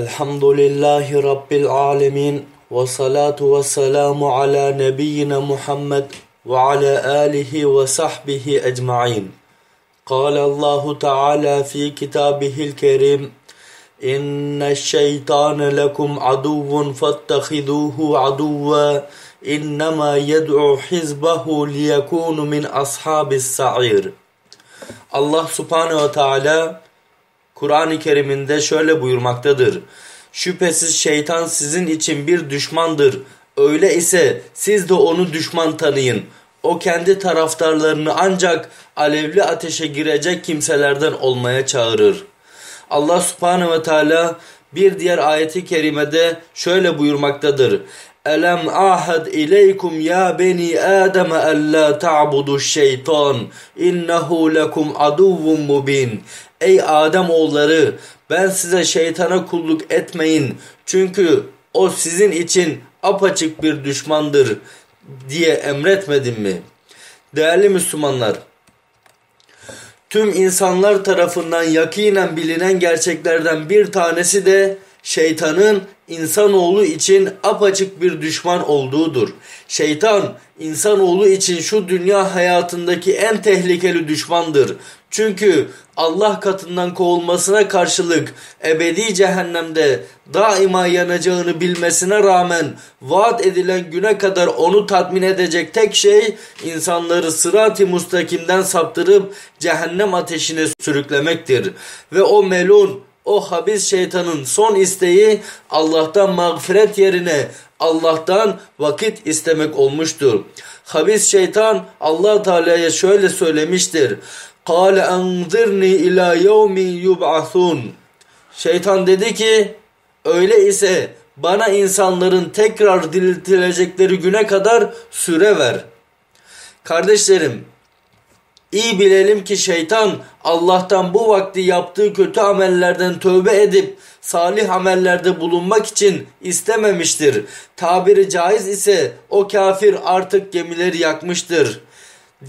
الحمد لله رب العالمين والصلاة والسلام على نبينا محمد وعلى آله وصحبه أجمعين. قال الله تعالى في كتابه الكريم إن الشيطان لكم عدو فاتخذوه عدوا إنما يدعو حزبه ليكون من أصحاب السعير. الله سبحانه وتعالى Kur'an-ı Kerim'inde şöyle buyurmaktadır. Şüphesiz şeytan sizin için bir düşmandır. Öyle ise siz de onu düşman tanıyın. O kendi taraftarlarını ancak alevli ateşe girecek kimselerden olmaya çağırır. Allah subhanehu ve teala bir diğer ayeti kerimede şöyle buyurmaktadır. Elem ahad ileykum ya beni Adem alla ta'budu şeytan innehu lekum aduvvun mubin. Ey Adem oğulları ben size şeytana kulluk etmeyin çünkü o sizin için apaçık bir düşmandır diye emretmedim mi? Değerli Müslümanlar tüm insanlar tarafından yakinen bilinen gerçeklerden bir tanesi de şeytanın insanoğlu için apaçık bir düşman olduğudur. Şeytan insanoğlu için şu dünya hayatındaki en tehlikeli düşmandır. Çünkü Allah katından kovulmasına karşılık ebedi cehennemde daima yanacağını bilmesine rağmen vaat edilen güne kadar onu tatmin edecek tek şey insanları sırat-ı mustakimden saptırıp cehennem ateşine sürüklemektir. Ve o melun o habis şeytanın son isteği Allah'tan mağfiret yerine Allah'tan vakit istemek olmuştur. Habis şeytan Allah Teala'ya şöyle söylemiştir. Kale enzirni ila yevmi yub'athun. Şeytan dedi ki öyle ise bana insanların tekrar diriltilecekleri güne kadar süre ver. Kardeşlerim İyi bilelim ki şeytan Allah'tan bu vakti yaptığı kötü amellerden tövbe edip salih amellerde bulunmak için istememiştir. Tabiri caiz ise o kafir artık gemileri yakmıştır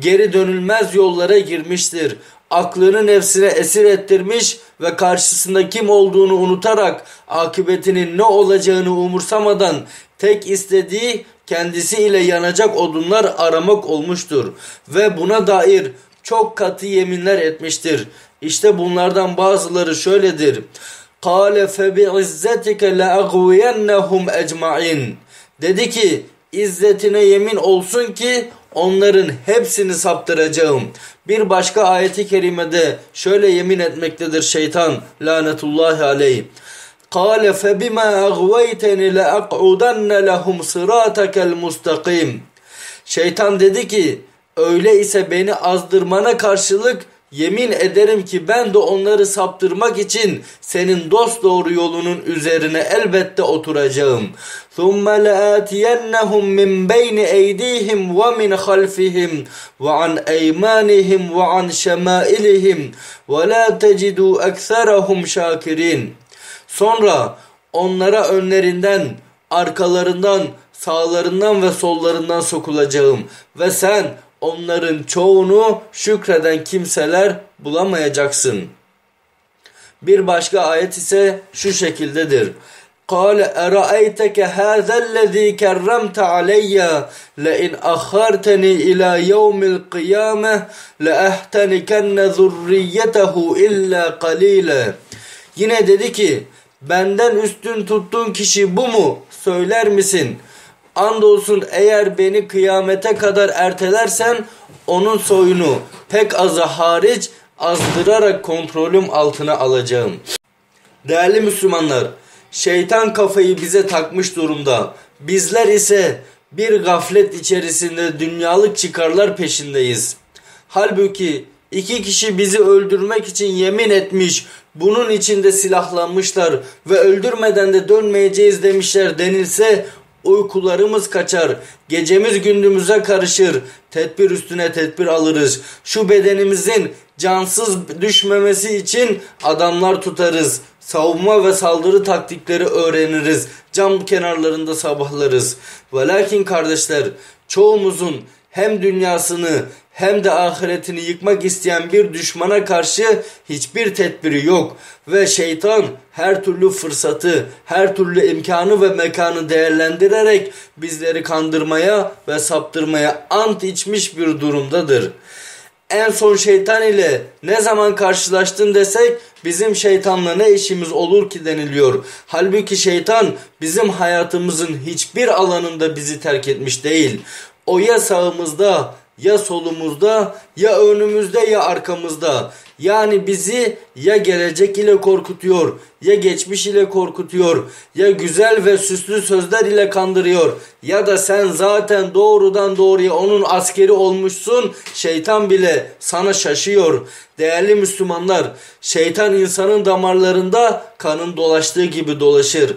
Geri dönülmez yollara girmiştir. Aklını nefsine esir ettirmiş ve karşısında kim olduğunu unutarak akıbetinin ne olacağını umursamadan tek istediği kendisiyle yanacak odunlar aramak olmuştur. Ve buna dair çok katı yeminler etmiştir. İşte bunlardan bazıları şöyledir. قَالَ فَبِعِزَّتِكَ لَاَغْوِيَنَّهُمْ اَجْمَعِينَ Dedi ki izzetine yemin olsun ki onların hepsini saptıracağım. Bir başka ayeti kerimede şöyle yemin etmektedir şeytan lanetullahi aleyh. قال فبما أغويتني لأقعدن لهم صراطك المستقيم Şeytan dedi ki öyle ise beni azdırmana karşılık yemin ederim ki ben de onları saptırmak için senin dost doğru yolunun üzerine elbette oturacağım. ثُمَّ لَآتِيَنَّهُمْ مِنْ بَيْنِ اَيْدِيهِمْ وَمِنْ خَلْفِهِمْ وَعَنْ اَيْمَانِهِمْ وَعَنْ شَمَائِلِهِمْ وَلَا تَجِدُوا أَكْثَرَهُمْ شَاكِرِينَ Sonra onlara önlerinden, arkalarından, sağlarından ve sollarından sokulacağım ve sen onların çoğunu şükreden kimseler bulamayacaksın. Bir başka ayet ise şu şekildedir. قال أرأيتك هذا الذي كرمت علي لئن أخرتني إلى يوم القيامة لأحتنكن ذريته إلا قليلا Yine dedi ki benden üstün tuttuğun kişi bu mu söyler misin? Andolsun eğer beni kıyamete kadar ertelersen onun soyunu pek azı hariç azdırarak kontrolüm altına alacağım. Değerli Müslümanlar, şeytan kafayı bize takmış durumda. Bizler ise bir gaflet içerisinde dünyalık çıkarlar peşindeyiz. Halbuki iki kişi bizi öldürmek için yemin etmiş, bunun için de silahlanmışlar ve öldürmeden de dönmeyeceğiz demişler denilse uykularımız kaçar, gecemiz gündüzümüze karışır, tedbir üstüne tedbir alırız. Şu bedenimizin cansız düşmemesi için adamlar tutarız. Savunma ve saldırı taktikleri öğreniriz. Cam kenarlarında sabahlarız. Ve lakin kardeşler çoğumuzun hem dünyasını hem de ahiretini yıkmak isteyen bir düşmana karşı hiçbir tedbiri yok ve şeytan her türlü fırsatı, her türlü imkanı ve mekanı değerlendirerek bizleri kandırmaya ve saptırmaya ant içmiş bir durumdadır. En son şeytan ile ne zaman karşılaştın desek bizim şeytanla ne işimiz olur ki deniliyor. Halbuki şeytan bizim hayatımızın hiçbir alanında bizi terk etmiş değil. O ya sağımızda ya solumuzda ya önümüzde ya arkamızda. Yani bizi ya gelecek ile korkutuyor, ya geçmiş ile korkutuyor, ya güzel ve süslü sözler ile kandırıyor ya da sen zaten doğrudan doğruya onun askeri olmuşsun, şeytan bile sana şaşıyor. Değerli Müslümanlar, şeytan insanın damarlarında kanın dolaştığı gibi dolaşır.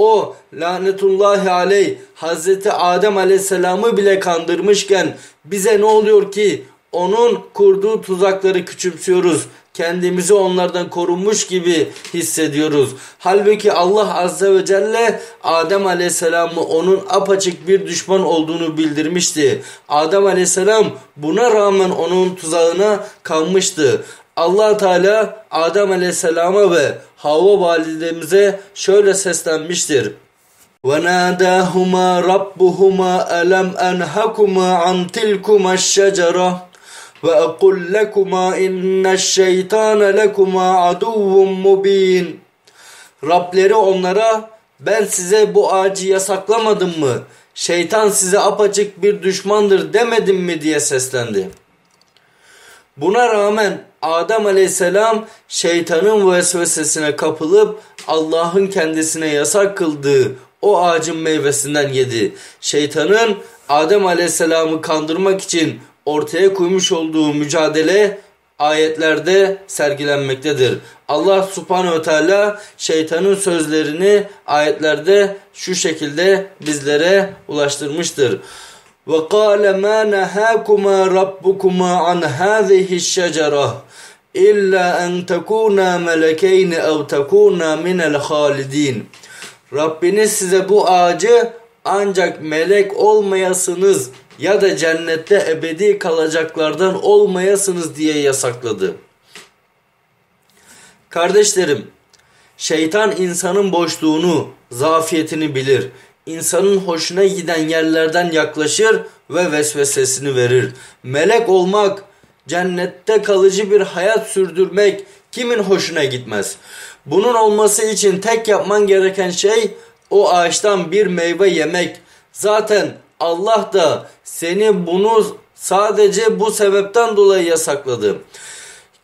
O lanetullahi aleyh Hazreti Adem aleyhisselamı bile kandırmışken bize ne oluyor ki onun kurduğu tuzakları küçümsüyoruz. Kendimizi onlardan korunmuş gibi hissediyoruz. Halbuki Allah Azze ve Celle Adem Aleyhisselam'ı onun apaçık bir düşman olduğunu bildirmişti. Adem Aleyhisselam buna rağmen onun tuzağına kanmıştı. allah Teala Adem Aleyhisselam'a ve Havva validemize şöyle seslenmiştir. وَنَادَاهُمَا رَبُّهُمَا أَلَمْ أَنْهَكُمَا عَنْ تِلْكُمَا الشَّجَرَةِ وَأَقُلْ لَكُمَا إِنَّ الشَّيْطَانَ لَكُمَا عَدُوٌ مُبِينٌ Rableri onlara ben size bu ağacı yasaklamadım mı? Şeytan size apaçık bir düşmandır demedim mi diye seslendi. Buna rağmen Adem aleyhisselam şeytanın vesvesesine kapılıp Allah'ın kendisine yasak kıldığı o ağacın meyvesinden yedi. Şeytanın Adem aleyhisselamı kandırmak için ortaya koymuş olduğu mücadele ayetlerde sergilenmektedir. Allah subhanehu ve teala şeytanın sözlerini ayetlerde şu şekilde bizlere ulaştırmıştır. وقال ما نهاكما ربكما عن هذه الشجرة İlla en tekuna melekeyni ev tekuna minel halidin. Rabbiniz size bu ağacı ancak melek olmayasınız ya da cennette ebedi kalacaklardan olmayasınız diye yasakladı. Kardeşlerim, şeytan insanın boşluğunu, zafiyetini bilir. İnsanın hoşuna giden yerlerden yaklaşır ve vesvesesini verir. Melek olmak cennette kalıcı bir hayat sürdürmek kimin hoşuna gitmez? Bunun olması için tek yapman gereken şey o ağaçtan bir meyve yemek. Zaten Allah da seni bunu sadece bu sebepten dolayı yasakladı.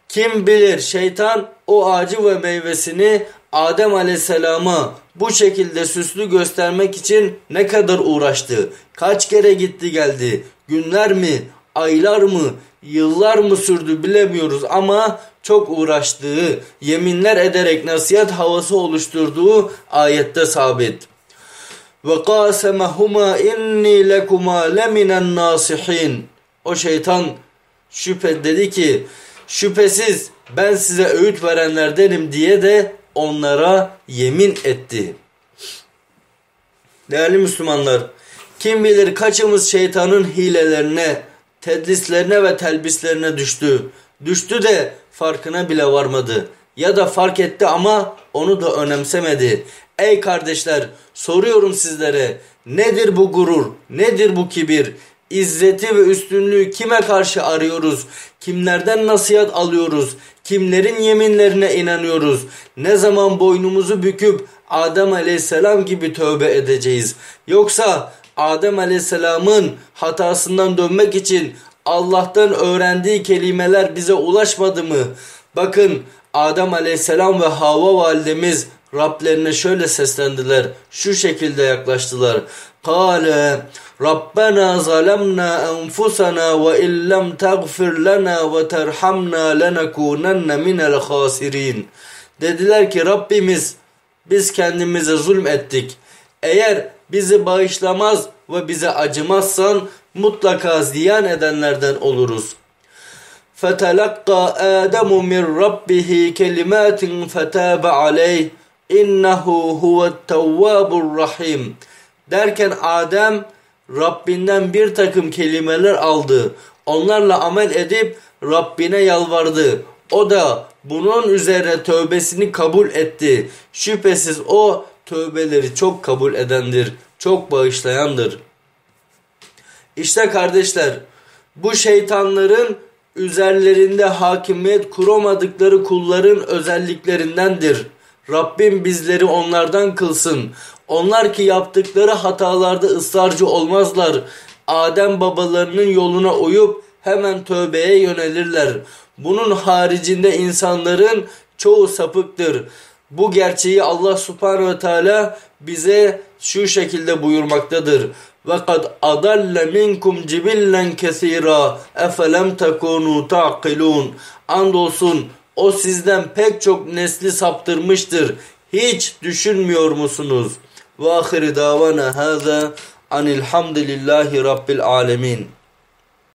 Kim bilir şeytan o ağacı ve meyvesini Adem Aleyhisselam'a bu şekilde süslü göstermek için ne kadar uğraştı? Kaç kere gitti geldi? Günler mi? Aylar mı? Yıllar mı sürdü bilemiyoruz ama çok uğraştığı, yeminler ederek nasihat havası oluşturduğu ayette sabit. Ve qasemahuma inni lekuma leminen nasihin. O şeytan şüphe dedi ki şüphesiz ben size öğüt verenlerdenim diye de onlara yemin etti. Değerli Müslümanlar, kim bilir kaçımız şeytanın hilelerine, tedlislerine ve telbislerine düştü. Düştü de farkına bile varmadı. Ya da fark etti ama onu da önemsemedi. Ey kardeşler soruyorum sizlere nedir bu gurur, nedir bu kibir? İzzeti ve üstünlüğü kime karşı arıyoruz? Kimlerden nasihat alıyoruz? Kimlerin yeminlerine inanıyoruz? Ne zaman boynumuzu büküp Adem aleyhisselam gibi tövbe edeceğiz? Yoksa Adem aleyhisselamın hatasından dönmek için Allah'tan öğrendiği kelimeler bize ulaşmadı mı? Bakın Adem aleyhisselam ve Havva validemiz Rablerine şöyle seslendiler. Şu şekilde yaklaştılar. Kale Rabbena zalemna enfusana ve illem tagfir lana ve terhamna lenekunenne minel khasirin. Dediler ki Rabbimiz biz kendimize zulm ettik. Eğer bizi bağışlamaz ve bize acımazsan mutlaka ziyan edenlerden oluruz. فَتَلَقَّى آدَمُ مِنْ رَبِّهِ كَلِمَاتٍ فَتَابَ عَلَيْهِ innehu huve't-tevvabur rahim. Derken Adem Rabbinden bir takım kelimeler aldı. Onlarla amel edip Rabbine yalvardı. O da bunun üzerine tövbesini kabul etti. Şüphesiz o tövbeleri çok kabul edendir, çok bağışlayandır. İşte kardeşler bu şeytanların üzerlerinde hakimiyet kuramadıkları kulların özelliklerindendir. Rabbim bizleri onlardan kılsın. Onlar ki yaptıkları hatalarda ısrarcı olmazlar. Adem babalarının yoluna uyup hemen tövbeye yönelirler. Bunun haricinde insanların çoğu sapıktır. Bu gerçeği Allah subhanehu ve teala bize şu şekilde buyurmaktadır. وَقَدْ أَضَلَّ مِنْكُمْ جِبِلًّا كَثِيرًا اَفَلَمْ تَكُونُوا تَعْقِلُونَ Andolsun o sizden pek çok nesli saptırmıştır. Hiç düşünmüyor musunuz? وآخر دعوانا هذا عن الحمد لله رب العالمين